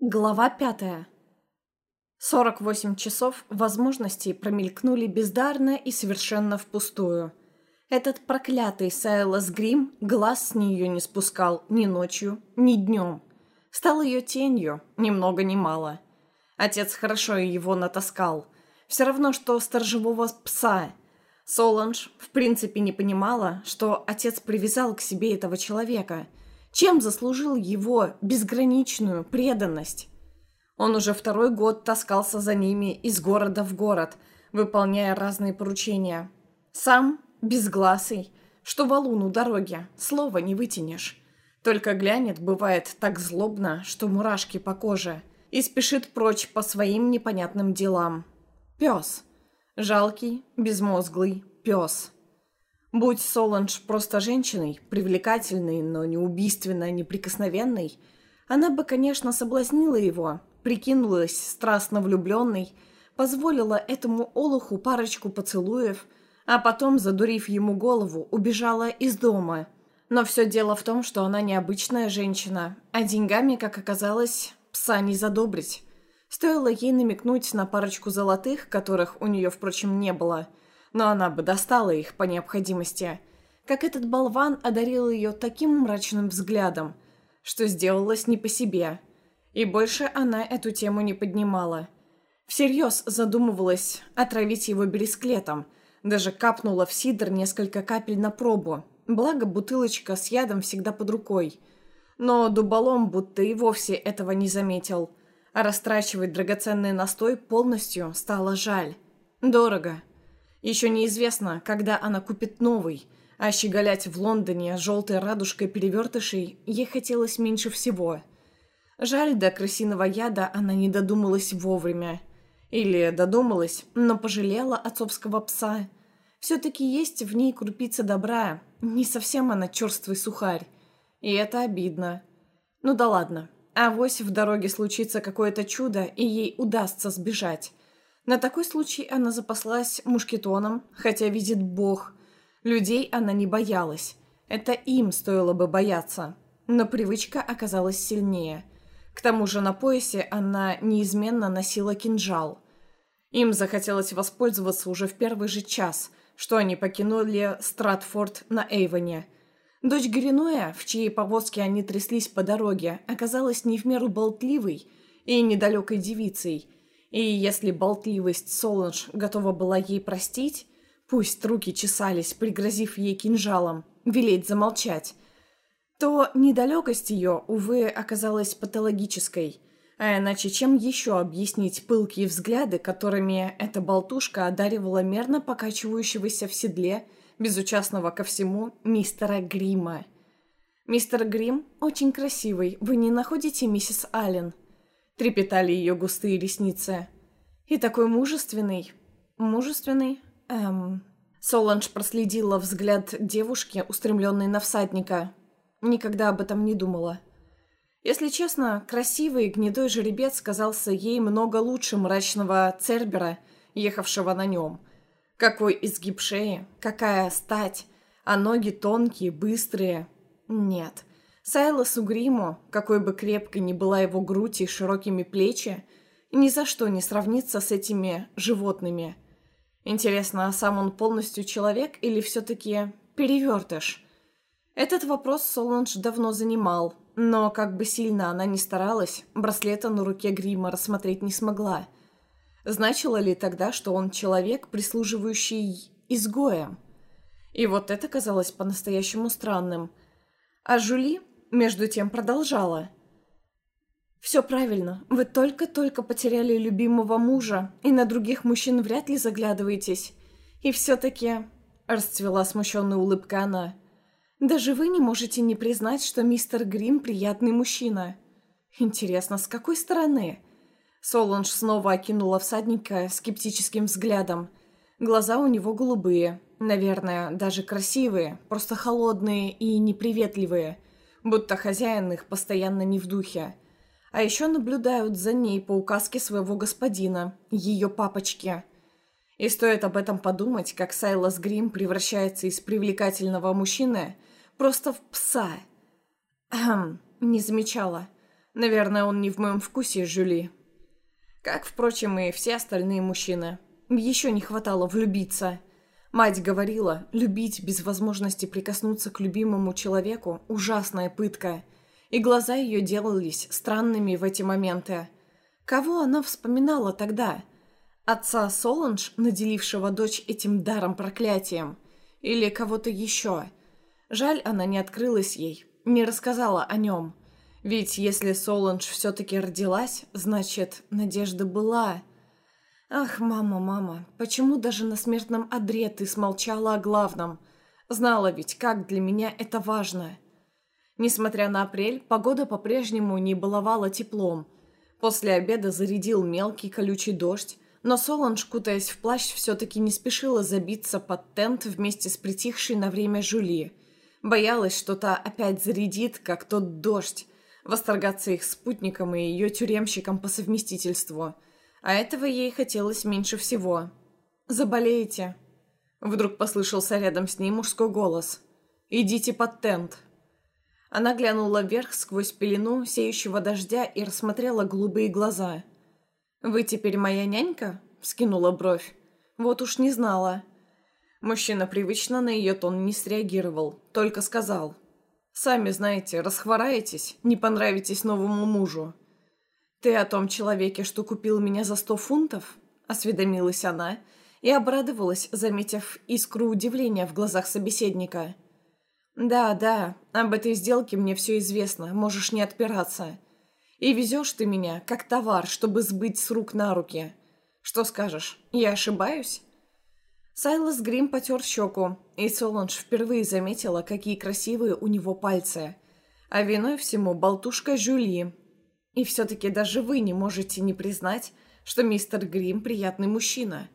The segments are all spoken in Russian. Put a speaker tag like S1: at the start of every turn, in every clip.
S1: Глава пятая. 48 часов возможностей промелькнули бездарно и совершенно впустую. Этот проклятый Сайлас Грим глаз с нее не спускал ни ночью, ни днем. Стал ее тенью, ни много ни мало. Отец хорошо его натаскал. Все равно, что сторожевого пса. Соланж в принципе не понимала, что отец привязал к себе этого человека – чем заслужил его безграничную преданность? Он уже второй год таскался за ними из города в город, выполняя разные поручения. Сам, безгласый, что валун у дороги, слова не вытянешь. Только глянет, бывает, так злобно, что мурашки по коже, и спешит прочь по своим непонятным делам. Пес. Жалкий, безмозглый пес. Будь Соланж просто женщиной, привлекательной, но не убийственно неприкосновенной, она бы, конечно, соблазнила его, прикинулась страстно влюбленной, позволила этому олуху парочку поцелуев, а потом, задурив ему голову, убежала из дома. Но все дело в том, что она необычная женщина, а деньгами, как оказалось, пса не задобрить. Стоило ей намекнуть на парочку золотых, которых у нее, впрочем, не было – но она бы достала их по необходимости. Как этот болван одарил ее таким мрачным взглядом, что сделалось не по себе. И больше она эту тему не поднимала. Всерьез задумывалась отравить его бересклетом, даже капнула в сидр несколько капель на пробу, благо бутылочка с ядом всегда под рукой. Но дуболом будто и вовсе этого не заметил, а растрачивать драгоценный настой полностью стало жаль. Дорого. Еще неизвестно, когда она купит новый, а щеголять в Лондоне желтой радужкой перевертышей ей хотелось меньше всего. Жаль, до крысиного яда она не додумалась вовремя. Или додумалась, но пожалела отцовского пса. Все-таки есть в ней крупица добра, не совсем она черствый сухарь. И это обидно. Ну да ладно, авось в дороге случится какое-то чудо, и ей удастся сбежать. На такой случай она запаслась мушкетоном, хотя видит Бог. Людей она не боялась. Это им стоило бы бояться. Но привычка оказалась сильнее. К тому же на поясе она неизменно носила кинжал. Им захотелось воспользоваться уже в первый же час, что они покинули Стратфорд на Эйвоне. Дочь Гринуя, в чьей повозке они тряслись по дороге, оказалась не в меру болтливой и недалекой девицей – и если болтливость Соланж готова была ей простить, пусть руки чесались, пригрозив ей кинжалом, велеть замолчать, то недалекость ее, увы, оказалась патологической. А иначе чем еще объяснить пылкие взгляды, которыми эта болтушка одаривала мерно покачивающегося в седле, безучастного ко всему, мистера Грима? «Мистер Грим очень красивый, вы не находите, миссис Аллен?» Трепетали ее густые ресницы. И такой мужественный. Мужественный? Эм... Соланж проследила взгляд девушки, устремленный на всадника. Никогда об этом не думала. Если честно, красивый гнедой жеребец казался ей много лучше мрачного Цербера, ехавшего на нем. Какой изгиб шеи, какая стать, а ноги тонкие, быстрые. Нет, Сайлосу Гриму, какой бы крепкой ни была его грудь и широкими плечи, ни за что не сравнится с этими животными. Интересно, а сам он полностью человек или все-таки перевертыш? Этот вопрос Соланж давно занимал, но как бы сильно она ни старалась, браслета на руке Грима рассмотреть не смогла. Значило ли тогда, что он человек, прислуживающий изгоям? И вот это казалось по-настоящему странным. А Жули между тем продолжала. «Все правильно. Вы только-только потеряли любимого мужа, и на других мужчин вряд ли заглядываетесь. И все-таки...» — расцвела смущенная улыбка она. «Даже вы не можете не признать, что мистер Грим приятный мужчина. Интересно, с какой стороны?» Соланж снова окинула всадника скептическим взглядом. Глаза у него голубые, наверное, даже красивые, просто холодные и неприветливые — будто хозяин их постоянно не в духе. А еще наблюдают за ней по указке своего господина, ее папочки. И стоит об этом подумать, как Сайлас Грим превращается из привлекательного мужчины просто в пса. Ахм, не замечала. Наверное, он не в моем вкусе, Жюли. Как, впрочем, и все остальные мужчины. Еще не хватало влюбиться. Мать говорила, любить без возможности прикоснуться к любимому человеку – ужасная пытка. И глаза ее делались странными в эти моменты. Кого она вспоминала тогда? Отца Соланж, наделившего дочь этим даром-проклятием? Или кого-то еще? Жаль, она не открылась ей, не рассказала о нем. Ведь если Соланж все-таки родилась, значит, надежда была. Ах, мама, мама, почему даже на смертном одре ты смолчала о главном? Знала ведь, как для меня это важно. Несмотря на апрель, погода по-прежнему не баловала теплом. После обеда зарядил мелкий колючий дождь, но Соланж, кутаясь в плащ, все-таки не спешила забиться под тент вместе с притихшей на время Жюли. Боялась, что та опять зарядит, как тот дождь, восторгаться их спутником и ее тюремщиком по совместительству – а этого ей хотелось меньше всего. «Заболеете?» Вдруг послышался рядом с ней мужской голос. «Идите под тент». Она глянула вверх сквозь пелену сеющего дождя и рассмотрела голубые глаза. «Вы теперь моя нянька?» — вскинула бровь. «Вот уж не знала». Мужчина привычно на ее тон не среагировал, только сказал. «Сами знаете, расхвораетесь, не понравитесь новому мужу. «Ты о том человеке, что купил меня за сто фунтов?» – осведомилась она и обрадовалась, заметив искру удивления в глазах собеседника. «Да, да, об этой сделке мне все известно, можешь не отпираться. И везешь ты меня, как товар, чтобы сбыть с рук на руки. Что скажешь, я ошибаюсь?» Сайлас Грим потер щеку, и Соланж впервые заметила, какие красивые у него пальцы. А виной всему болтушка Жюли, и все-таки даже вы не можете не признать, что мистер Грим приятный мужчина.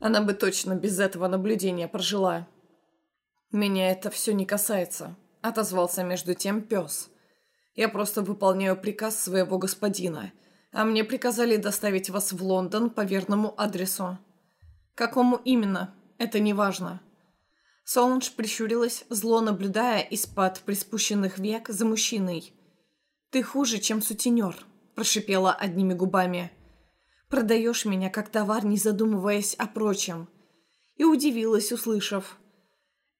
S1: Она бы точно без этого наблюдения прожила. «Меня это все не касается», — отозвался между тем пес. «Я просто выполняю приказ своего господина, а мне приказали доставить вас в Лондон по верному адресу». «Какому именно? Это не важно». Солнж прищурилась, зло наблюдая из-под приспущенных век за мужчиной — «Ты хуже, чем сутенер», – прошипела одними губами. «Продаешь меня как товар, не задумываясь о прочем». И удивилась, услышав.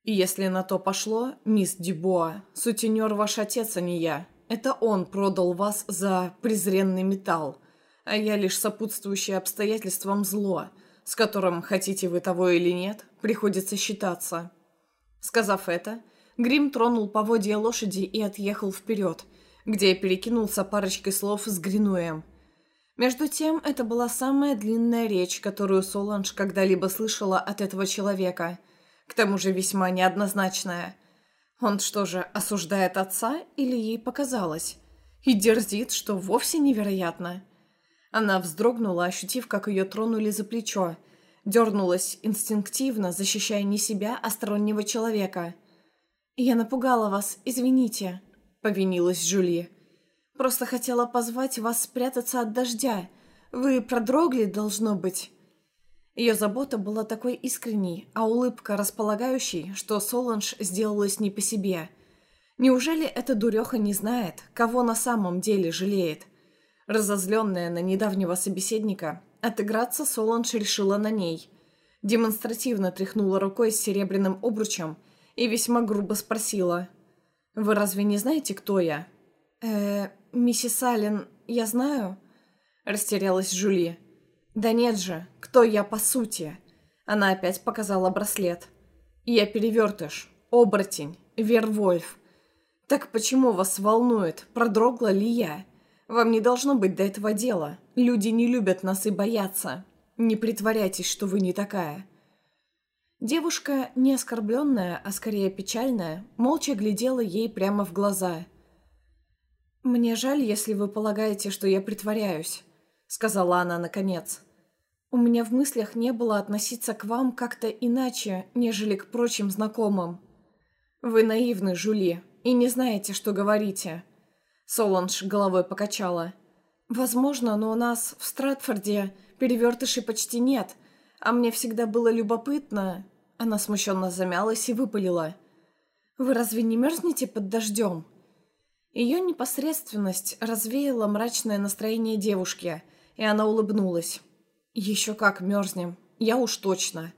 S1: «И если на то пошло, мисс Дюбуа, сутенер ваш отец, а не я. Это он продал вас за презренный металл, а я лишь сопутствующее обстоятельствам зло, с которым, хотите вы того или нет, приходится считаться». Сказав это, Грим тронул поводья лошади и отъехал вперед – где я перекинулся парочкой слов с Гринуем. Между тем, это была самая длинная речь, которую Соланж когда-либо слышала от этого человека. К тому же весьма неоднозначная. Он что же, осуждает отца или ей показалось? И дерзит, что вовсе невероятно. Она вздрогнула, ощутив, как ее тронули за плечо. Дернулась инстинктивно, защищая не себя, а стороннего человека. «Я напугала вас, извините», повинилась Жюли. «Просто хотела позвать вас спрятаться от дождя. Вы продрогли, должно быть». Ее забота была такой искренней, а улыбка располагающей, что Соланж сделалась не по себе. Неужели эта дуреха не знает, кого на самом деле жалеет? Разозленная на недавнего собеседника, отыграться Соланж решила на ней. Демонстративно тряхнула рукой с серебряным обручем и весьма грубо спросила – «Вы разве не знаете, кто я?» «Э, миссис Аллен, я знаю?» Растерялась Жюли. «Да нет же, кто я по сути?» Она опять показала браслет. «Я перевертыш, оборотень, Вервольф. Так почему вас волнует, продрогла ли я? Вам не должно быть до этого дела. Люди не любят нас и боятся. Не притворяйтесь, что вы не такая. Девушка, не оскорбленная, а скорее печальная, молча глядела ей прямо в глаза. «Мне жаль, если вы полагаете, что я притворяюсь», — сказала она наконец. «У меня в мыслях не было относиться к вам как-то иначе, нежели к прочим знакомым. Вы наивны, Жули, и не знаете, что говорите». Соланж головой покачала. «Возможно, но у нас в Стратфорде перевертышей почти нет, а мне всегда было любопытно, она смущенно замялась и выпалила. «Вы разве не мерзнете под дождем?» Ее непосредственность развеяла мрачное настроение девушки, и она улыбнулась. «Еще как мерзнем, я уж точно».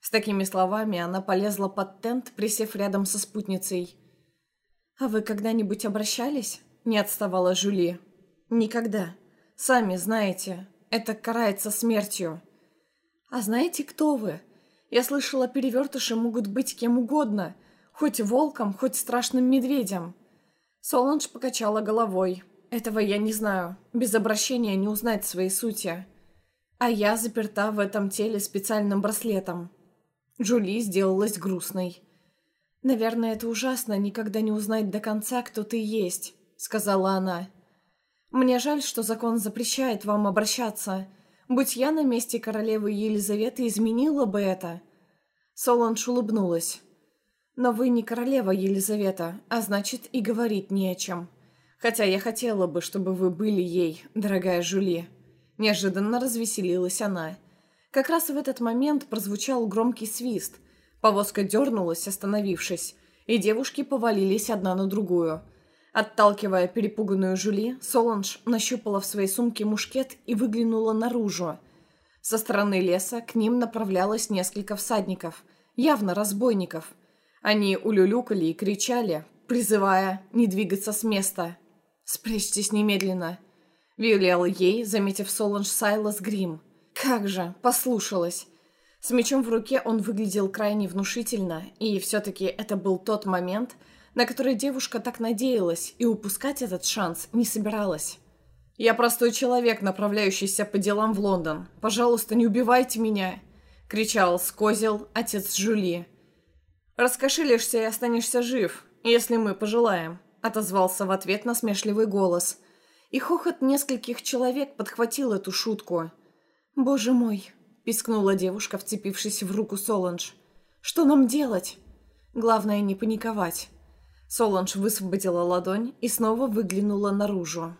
S1: С такими словами она полезла под тент, присев рядом со спутницей. «А вы когда-нибудь обращались?» – не отставала Жюли. «Никогда. Сами знаете, это карается смертью». «А знаете, кто вы? Я слышала, перевертыши могут быть кем угодно, хоть волком, хоть страшным медведем». Соланж покачала головой. «Этого я не знаю. Без обращения не узнать своей сути. А я заперта в этом теле специальным браслетом». Джули сделалась грустной. «Наверное, это ужасно, никогда не узнать до конца, кто ты есть», — сказала она. «Мне жаль, что закон запрещает вам обращаться. Будь я на месте королевы Елизаветы, изменила бы это». Соланж улыбнулась. «Но вы не королева Елизавета, а значит и говорить не о чем. Хотя я хотела бы, чтобы вы были ей, дорогая Жюли». Неожиданно развеселилась она. Как раз в этот момент прозвучал громкий свист. Повозка дернулась, остановившись, и девушки повалились одна на другую. Отталкивая перепуганную Жюли, Соланж нащупала в своей сумке мушкет и выглянула наружу. Со стороны леса к ним направлялось несколько всадников, явно разбойников – они улюлюкали и кричали, призывая не двигаться с места. «Спрячьтесь немедленно!» — велел ей, заметив Соланж Сайлас Грим. «Как же!» — послушалась. С мечом в руке он выглядел крайне внушительно, и все-таки это был тот момент, на который девушка так надеялась, и упускать этот шанс не собиралась. «Я простой человек, направляющийся по делам в Лондон. Пожалуйста, не убивайте меня!» — кричал Скозел, отец Жюли. «Раскошелишься и останешься жив, если мы пожелаем», — отозвался в ответ насмешливый голос. И хохот нескольких человек подхватил эту шутку. «Боже мой!» — пискнула девушка, вцепившись в руку Соланж. «Что нам делать?» «Главное, не паниковать». Соланж высвободила ладонь и снова выглянула наружу.